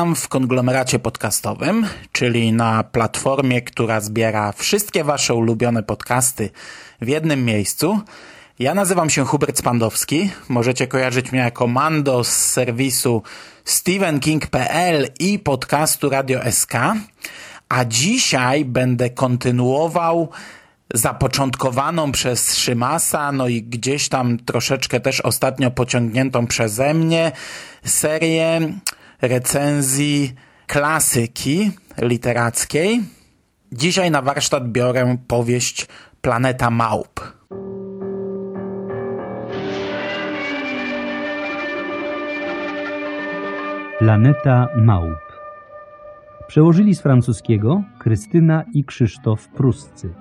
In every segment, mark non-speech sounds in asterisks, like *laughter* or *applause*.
W konglomeracie podcastowym, czyli na platformie, która zbiera wszystkie Wasze ulubione podcasty w jednym miejscu. Ja nazywam się Hubert Spandowski. Możecie kojarzyć mnie jako Mando z serwisu stevenking.pl i podcastu Radio SK. A dzisiaj będę kontynuował zapoczątkowaną przez Szymasa, no i gdzieś tam troszeczkę też ostatnio pociągniętą przeze mnie serię recenzji klasyki literackiej. Dzisiaj na warsztat biorę powieść Planeta Małp. Planeta Małp. Przełożyli z francuskiego Krystyna i Krzysztof Pruscy.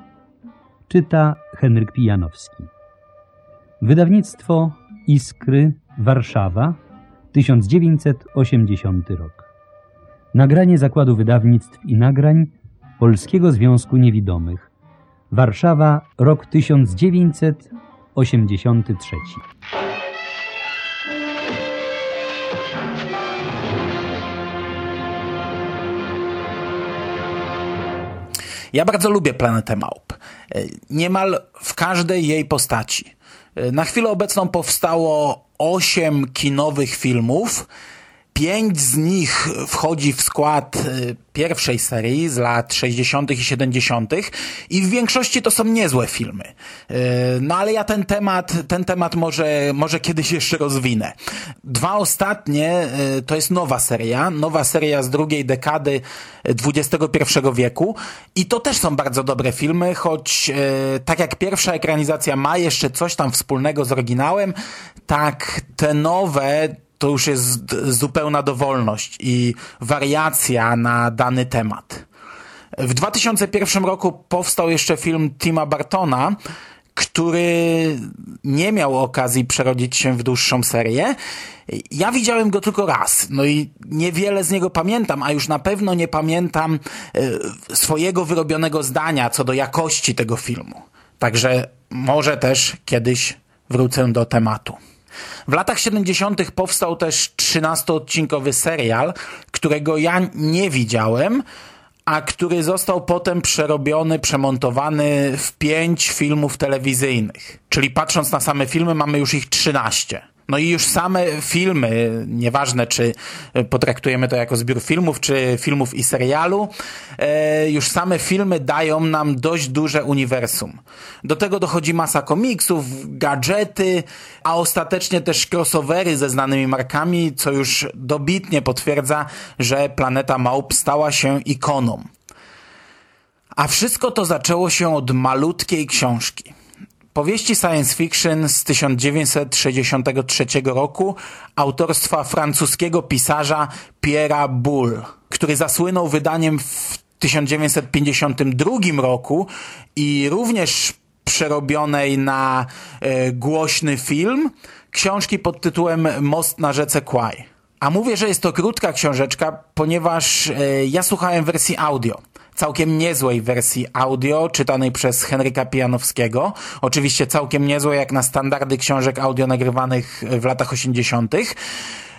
Czyta Henryk Pijanowski. Wydawnictwo Iskry, Warszawa, 1980 rok. Nagranie Zakładu Wydawnictw i Nagrań Polskiego Związku Niewidomych. Warszawa, rok 1983. Ja bardzo lubię Planetę Małp. Niemal w każdej jej postaci. Na chwilę obecną powstało osiem kinowych filmów. Pięć z nich wchodzi w skład pierwszej serii z lat 60. i 70. i w większości to są niezłe filmy. No ale ja ten temat, ten temat może, może kiedyś jeszcze rozwinę. Dwa ostatnie to jest nowa seria, nowa seria z drugiej dekady XXI wieku i to też są bardzo dobre filmy, choć tak jak pierwsza ekranizacja ma jeszcze coś tam wspólnego z oryginałem, tak te nowe to już jest zupełna dowolność i wariacja na dany temat. W 2001 roku powstał jeszcze film Tima Bartona, który nie miał okazji przerodzić się w dłuższą serię. Ja widziałem go tylko raz, no i niewiele z niego pamiętam, a już na pewno nie pamiętam swojego wyrobionego zdania co do jakości tego filmu. Także może też kiedyś wrócę do tematu. W latach 70. powstał też 13-odcinkowy serial, którego ja nie widziałem, a który został potem przerobiony, przemontowany w pięć filmów telewizyjnych. Czyli patrząc na same filmy, mamy już ich 13. No i już same filmy, nieważne czy potraktujemy to jako zbiór filmów, czy filmów i serialu, już same filmy dają nam dość duże uniwersum. Do tego dochodzi masa komiksów, gadżety, a ostatecznie też crossovery ze znanymi markami, co już dobitnie potwierdza, że Planeta Małp stała się ikoną. A wszystko to zaczęło się od malutkiej książki. Powieści science fiction z 1963 roku autorstwa francuskiego pisarza Pierre'a Boulle, który zasłynął wydaniem w 1952 roku i również przerobionej na e, głośny film książki pod tytułem Most na rzece Kwai. A mówię, że jest to krótka książeczka, ponieważ e, ja słuchałem wersji audio całkiem niezłej wersji audio, czytanej przez Henryka Pijanowskiego. Oczywiście całkiem niezłej jak na standardy książek audio nagrywanych w latach 80.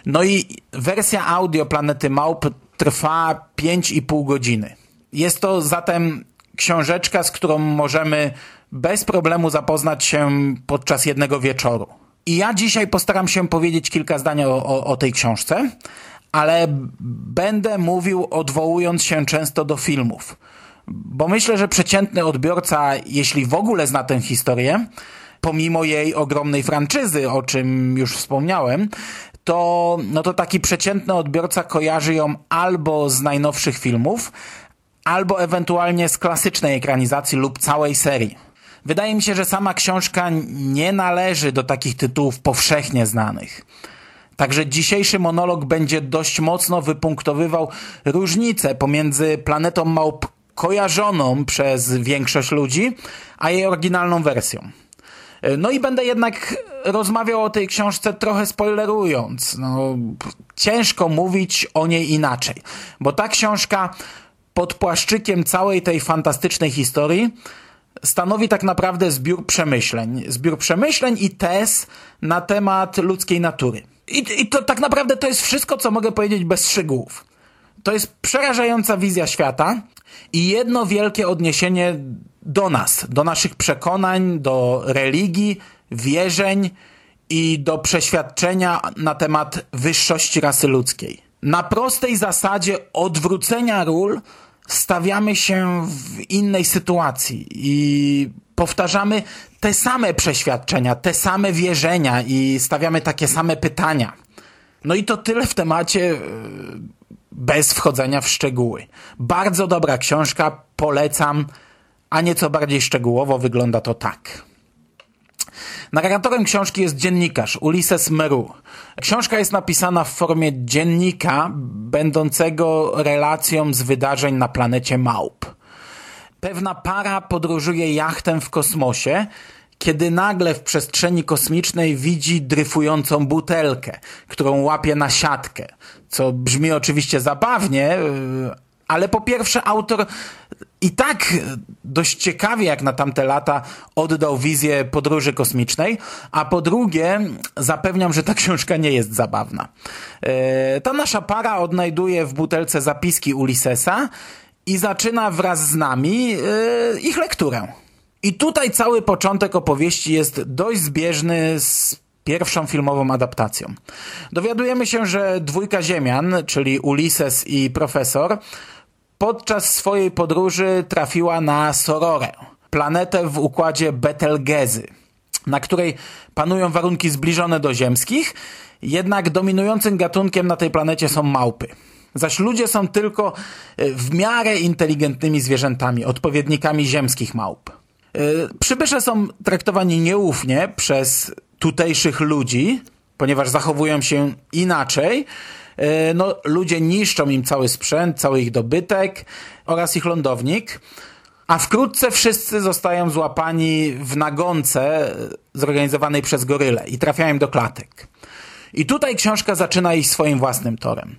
No i wersja audio Planety Małp trwa 5,5 godziny. Jest to zatem książeczka, z którą możemy bez problemu zapoznać się podczas jednego wieczoru. I ja dzisiaj postaram się powiedzieć kilka zdań o, o, o tej książce, ale będę mówił odwołując się często do filmów. Bo myślę, że przeciętny odbiorca, jeśli w ogóle zna tę historię, pomimo jej ogromnej franczyzy, o czym już wspomniałem, to, no to taki przeciętny odbiorca kojarzy ją albo z najnowszych filmów, albo ewentualnie z klasycznej ekranizacji lub całej serii. Wydaje mi się, że sama książka nie należy do takich tytułów powszechnie znanych. Także dzisiejszy monolog będzie dość mocno wypunktowywał różnice pomiędzy planetą małp kojarzoną przez większość ludzi, a jej oryginalną wersją. No i będę jednak rozmawiał o tej książce trochę spoilerując. No, ciężko mówić o niej inaczej, bo ta książka pod płaszczykiem całej tej fantastycznej historii stanowi tak naprawdę zbiór przemyśleń. Zbiór przemyśleń i tez na temat ludzkiej natury. I, I, to tak naprawdę to jest wszystko, co mogę powiedzieć bez szczegółów. To jest przerażająca wizja świata i jedno wielkie odniesienie do nas, do naszych przekonań, do religii, wierzeń i do przeświadczenia na temat wyższości rasy ludzkiej. Na prostej zasadzie odwrócenia ról stawiamy się w innej sytuacji i powtarzamy te same przeświadczenia, te same wierzenia i stawiamy takie same pytania. No i to tyle w temacie e, bez wchodzenia w szczegóły. Bardzo dobra książka, polecam, a nieco bardziej szczegółowo wygląda to tak. Narratorem książki jest dziennikarz Ulises Meru. Książka jest napisana w formie dziennika, będącego relacją z wydarzeń na planecie Małp. Pewna para podróżuje jachtem w kosmosie, kiedy nagle w przestrzeni kosmicznej widzi dryfującą butelkę, którą łapie na siatkę. Co brzmi oczywiście zabawnie, ale po pierwsze autor i tak dość ciekawie jak na tamte lata oddał wizję podróży kosmicznej, a po drugie zapewniam, że ta *laughs* książka nie jest zabawna. E, ta nasza para odnajduje w butelce zapiski Ulyssesa i zaczyna wraz z nami e, ich lekturę. I tutaj cały początek opowieści jest dość zbieżny z pierwszą filmową adaptacją. Dowiadujemy się, że dwójka ziemian, czyli Ulises i profesor, podczas swojej podróży trafiła na Sororę, planetę w układzie Betelgezy, na której panują warunki zbliżone do ziemskich, jednak dominującym gatunkiem na tej planecie są małpy. Zaś ludzie są tylko e, w miarę inteligentnymi zwierzętami, odpowiednikami ziemskich małp. E, przybysze są traktowani nieufnie przez tutejszych ludzi, ponieważ zachowują się inaczej, no, ludzie niszczą im cały sprzęt, cały ich dobytek oraz ich lądownik. A wkrótce wszyscy zostają złapani w nagonce zorganizowanej przez goryle i trafiają do klatek. I tutaj książka zaczyna iść swoim własnym torem.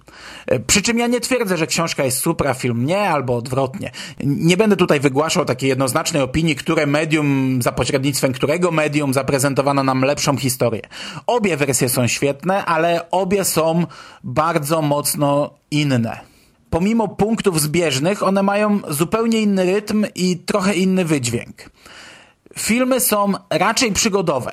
E, przy czym ja nie twierdzę, że książka jest super, a film nie, albo odwrotnie. Nie będę tutaj wygłaszał takiej jednoznacznej opinii, które medium, za pośrednictwem którego medium zaprezentowano nam lepszą historię. Obie wersje są świetne, ale obie są bardzo mocno inne pomimo punktów zbieżnych, one mają zupełnie inny rytm i trochę inny wydźwięk. Filmy są raczej przygodowe.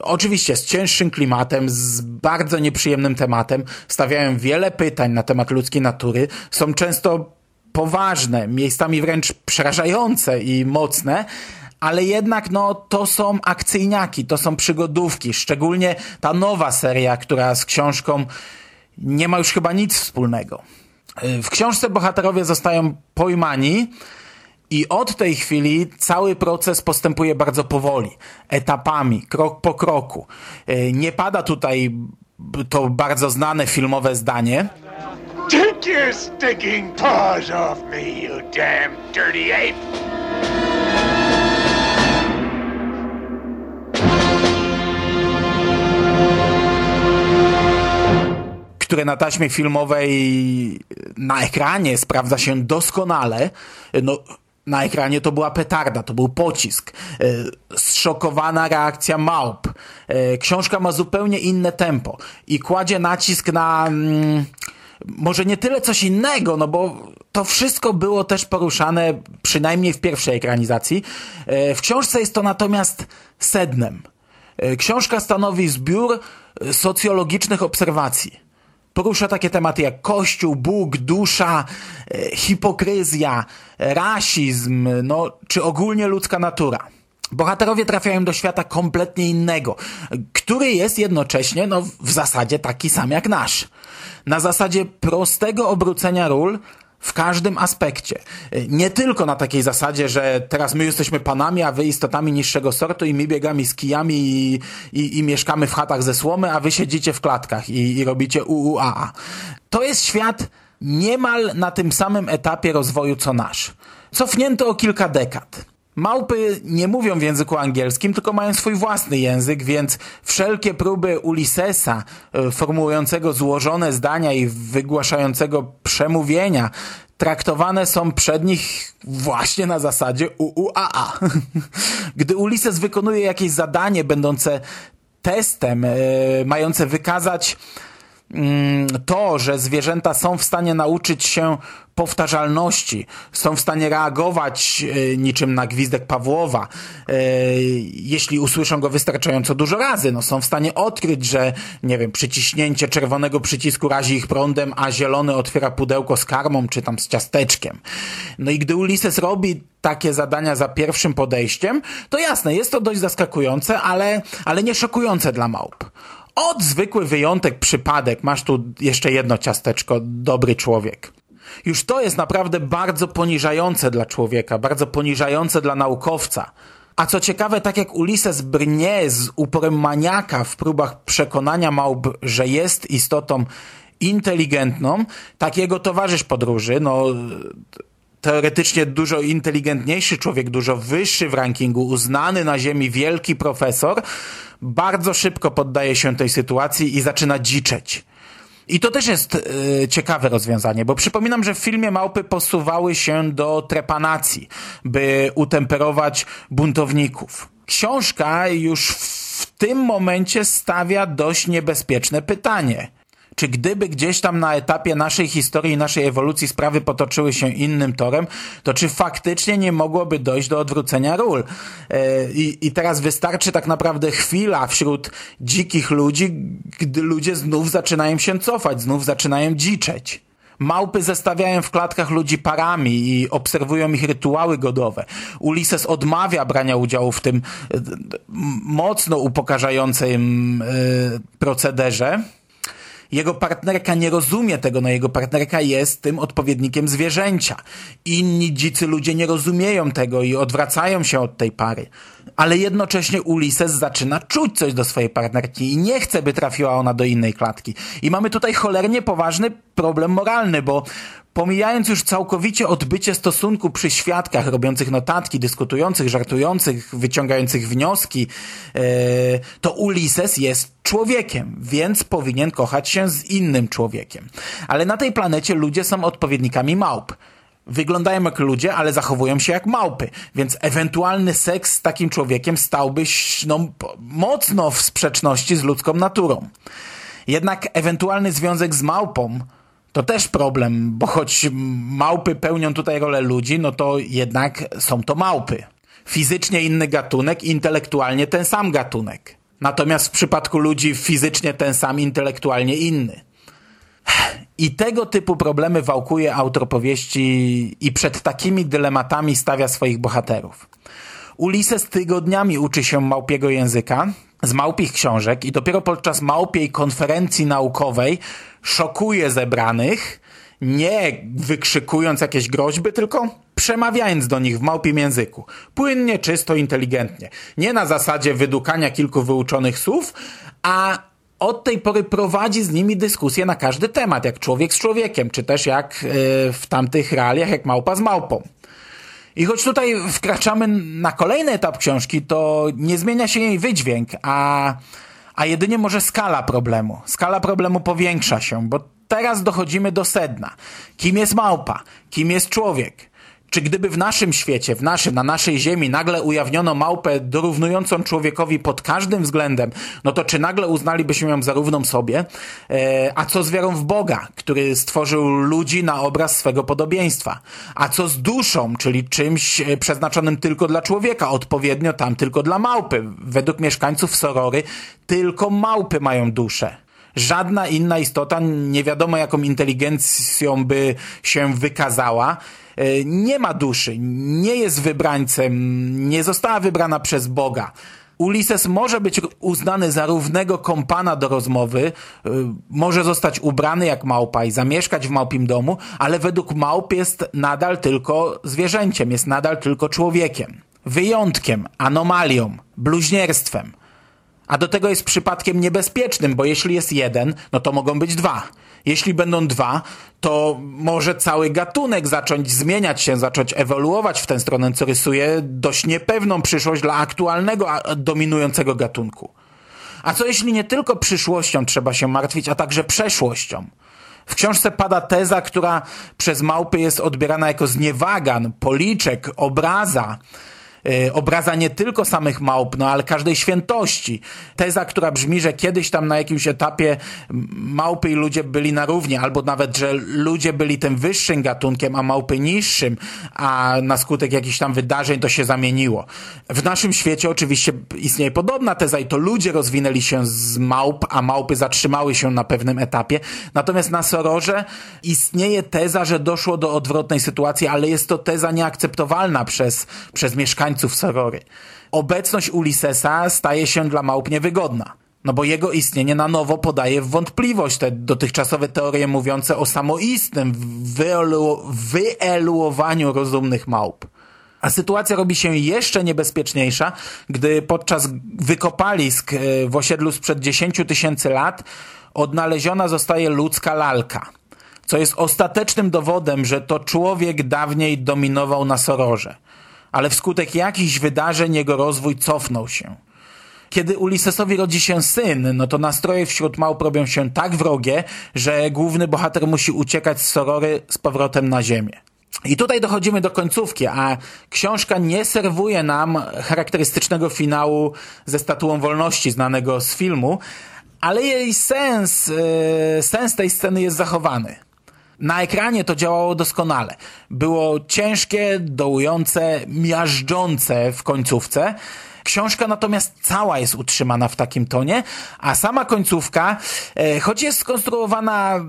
Oczywiście z cięższym klimatem, z bardzo nieprzyjemnym tematem, stawiają wiele pytań na temat ludzkiej natury, są często poważne, miejscami wręcz przerażające i mocne, ale jednak no, to są akcyjniaki, to są przygodówki, szczególnie ta nowa seria, która z książką nie ma już chyba nic wspólnego. W książce bohaterowie zostają pojmani, i od tej chwili cały proces postępuje bardzo powoli, etapami, krok po kroku. E, nie pada tutaj to bardzo znane filmowe zdanie. Take your stinking paws off me, you damn dirty ape! które na taśmie filmowej na ekranie sprawdza się doskonale. No, na ekranie to była petarda, to był pocisk. E, zszokowana reakcja małp. E, książka ma zupełnie inne tempo i kładzie nacisk na mm, może nie tyle coś innego, no bo to wszystko było też poruszane, przynajmniej w pierwszej ekranizacji. E, w książce jest to natomiast sednem. Książka stanowi zbiór socjologicznych obserwacji. Porusza takie tematy jak Kościół, Bóg, dusza, e, hipokryzja, rasizm, no, czy ogólnie ludzka natura. Bohaterowie trafiają do świata kompletnie innego, który jest jednocześnie no, w zasadzie taki sam jak nasz. Na zasadzie prostego obrócenia ról w każdym aspekcie. Nie tylko na takiej zasadzie, że teraz my jesteśmy panami, a wy istotami niższego sortu i my biegamy z kijami i, i, i mieszkamy w chatach ze słomy, a wy siedzicie w klatkach i, i robicie UUAA. To jest świat niemal na tym samym etapie rozwoju co nasz. Cofnięto o kilka dekad. Małpy nie mówią w języku angielskim, tylko mają swój własny język, więc wszelkie próby Ulyssesa, e, formułującego złożone zdania i wygłaszającego przemówienia, traktowane są przed nich właśnie na zasadzie UUAA. *laughs* Gdy Ulises wykonuje jakieś zadanie będące testem, e, mające wykazać to, że zwierzęta są w stanie nauczyć się powtarzalności, są w stanie reagować e, niczym na gwizdek Pawłowa, e, jeśli usłyszą go wystarczająco dużo razy. No, są w stanie odkryć, że nie wiem, przyciśnięcie czerwonego przycisku razi ich prądem, a zielony otwiera pudełko z karmą czy tam z ciasteczkiem. No i gdy Ulises robi takie zadania za pierwszym podejściem, to jasne, jest to dość zaskakujące, ale, ale nie szokujące dla małp. Od zwykły wyjątek, przypadek, masz tu jeszcze jedno ciasteczko, dobry człowiek. Już to jest naprawdę bardzo poniżające dla człowieka, bardzo poniżające dla naukowca. A co ciekawe, tak jak Ulises brnie z uporem maniaka w próbach przekonania małp, że jest istotą inteligentną, tak jego towarzysz podróży, no teoretycznie dużo inteligentniejszy człowiek, dużo wyższy w rankingu, uznany na ziemi wielki profesor, bardzo szybko poddaje się tej sytuacji i zaczyna dziczeć. I to też jest y, ciekawe rozwiązanie, bo przypominam, że w filmie małpy posuwały się do trepanacji, by utemperować buntowników. Książka już w tym momencie stawia dość niebezpieczne pytanie – czy gdyby gdzieś tam na etapie naszej historii naszej ewolucji sprawy potoczyły się innym torem, to czy faktycznie nie mogłoby dojść do odwrócenia ról? E, I, I teraz wystarczy tak naprawdę chwila wśród dzikich ludzi, gdy ludzie znów zaczynają się cofać, znów zaczynają dziczeć. Małpy zestawiają w klatkach ludzi parami i obserwują ich rytuały godowe. Ulises odmawia brania udziału w tym e, mocno upokarzającym e, procederze. Jego partnerka nie rozumie tego, no jego partnerka jest tym odpowiednikiem zwierzęcia. Inni dzicy ludzie nie rozumieją tego i odwracają się od tej pary. Ale jednocześnie Ulises zaczyna czuć coś do swojej partnerki i nie chce, by trafiła ona do innej klatki. I mamy tutaj cholernie poważny problem moralny, bo Pomijając już całkowicie odbycie stosunku przy świadkach, robiących notatki, dyskutujących, żartujących, wyciągających wnioski, e, to Ulises jest człowiekiem, więc powinien kochać się z innym człowiekiem. Ale na tej planecie ludzie są odpowiednikami małp. Wyglądają jak ludzie, ale zachowują się jak małpy, więc ewentualny seks z takim człowiekiem stałby no, mocno w sprzeczności z ludzką naturą. Jednak ewentualny związek z małpą to też problem, bo choć małpy pełnią tutaj rolę ludzi, no to jednak są to małpy. Fizycznie inny gatunek, intelektualnie ten sam gatunek. Natomiast w przypadku ludzi fizycznie ten sam, intelektualnie inny. I tego typu problemy wałkuje autor powieści i przed takimi dylematami stawia swoich bohaterów. Ulises tygodniami uczy się małpiego języka, z małpich książek i dopiero podczas małpiej konferencji naukowej szokuje zebranych, nie wykrzykując jakieś groźby, tylko przemawiając do nich w małpim języku. Płynnie, czysto, inteligentnie. Nie na zasadzie wydukania kilku wyuczonych słów, a od tej pory prowadzi z nimi dyskusję na każdy temat, jak człowiek z człowiekiem, czy też jak yy, w tamtych realiach, jak małpa z małpą. I choć tutaj wkraczamy na kolejny etap książki, to nie zmienia się jej wydźwięk, a, a jedynie może skala problemu. Skala problemu powiększa się, bo teraz dochodzimy do sedna. Kim jest małpa? Kim jest człowiek? Czy gdyby w naszym świecie, w naszym, na naszej ziemi nagle ujawniono małpę dorównującą człowiekowi pod każdym względem, no to czy nagle uznalibyśmy ją za równą sobie? E, a co z wiarą w Boga, który stworzył ludzi na obraz swego podobieństwa? A co z duszą, czyli czymś e, przeznaczonym tylko dla człowieka, odpowiednio tam tylko dla małpy? Według mieszkańców Sorory tylko małpy mają duszę. Żadna inna istota, nie wiadomo jaką inteligencją by się wykazała, nie ma duszy, nie jest wybrańcem, nie została wybrana przez Boga. Ulises może być uznany za równego kompana do rozmowy, y, może zostać ubrany jak małpa i zamieszkać w małpim domu, ale według małp jest nadal tylko zwierzęciem, jest nadal tylko człowiekiem. Wyjątkiem, anomalią, bluźnierstwem. A do tego jest przypadkiem niebezpiecznym, bo jeśli jest jeden, no to mogą być dwa. Jeśli będą dwa, to może cały gatunek zacząć zmieniać się, zacząć ewoluować w tę stronę, co rysuje dość niepewną przyszłość dla aktualnego, dominującego gatunku. A co jeśli nie tylko przyszłością trzeba się martwić, a także przeszłością? W książce pada teza, która przez małpy jest odbierana jako zniewagan, policzek, obraza, obraza nie tylko samych małp, no ale każdej świętości. Teza, która brzmi, że kiedyś tam na jakimś etapie małpy i ludzie byli na równi, albo nawet, że ludzie byli tym wyższym gatunkiem, a małpy niższym, a na skutek jakichś tam wydarzeń to się zamieniło. W naszym świecie oczywiście istnieje podobna teza i to ludzie rozwinęli się z małp, a małpy zatrzymały się na pewnym etapie. Natomiast na Sororze istnieje teza, że doszło do odwrotnej sytuacji, ale jest to teza nieakceptowalna przez, przez mieszkańców mieszkańców Sorory. Obecność Ulisesa staje się dla małp niewygodna. No bo jego istnienie na nowo podaje w wątpliwość te dotychczasowe teorie mówiące o samoistnym wyelu rozumnych małp. A sytuacja robi się jeszcze niebezpieczniejsza, gdy podczas wykopalisk e, w osiedlu sprzed 10 tysięcy lat odnaleziona zostaje ludzka lalka, co jest ostatecznym dowodem, że to człowiek dawniej dominował na Sororze ale wskutek jakichś wydarzeń jego rozwój cofnął się. Kiedy Ulisesowi rodzi się syn, no to nastroje wśród małp robią się tak wrogie, że główny bohater musi uciekać z Sorory z powrotem na ziemię. I tutaj dochodzimy do końcówki, a książka nie serwuje nam charakterystycznego finału ze statuą wolności znanego z filmu, ale jej sens, yy, sens tej sceny jest zachowany. Na ekranie to działało doskonale. Było ciężkie, dołujące, miażdżące w końcówce. Książka natomiast cała jest utrzymana w takim tonie, a sama końcówka, e, choć jest skonstruowana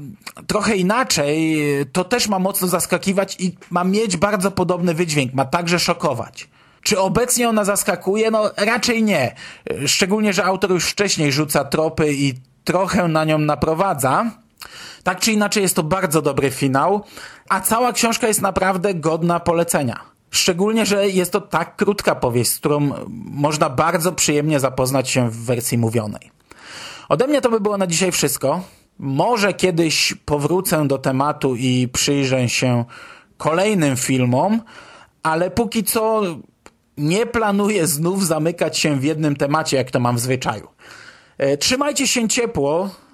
trochę inaczej, to też ma mocno zaskakiwać i ma mieć bardzo podobny wydźwięk, ma także szokować. Czy obecnie ona zaskakuje? No raczej nie. Szczególnie, że autor już wcześniej rzuca tropy i trochę na nią naprowadza. Tak czy inaczej jest to bardzo dobry finał, a cała książka jest naprawdę godna polecenia. Szczególnie, że jest to tak krótka powieść, z którą można bardzo przyjemnie zapoznać się w wersji mówionej. Ode mnie to by było na dzisiaj wszystko. Może kiedyś powrócę do tematu i przyjrzę się kolejnym filmom, ale póki co nie planuję znów zamykać się w jednym temacie, jak to mam w zwyczaju. E, trzymajcie się ciepło.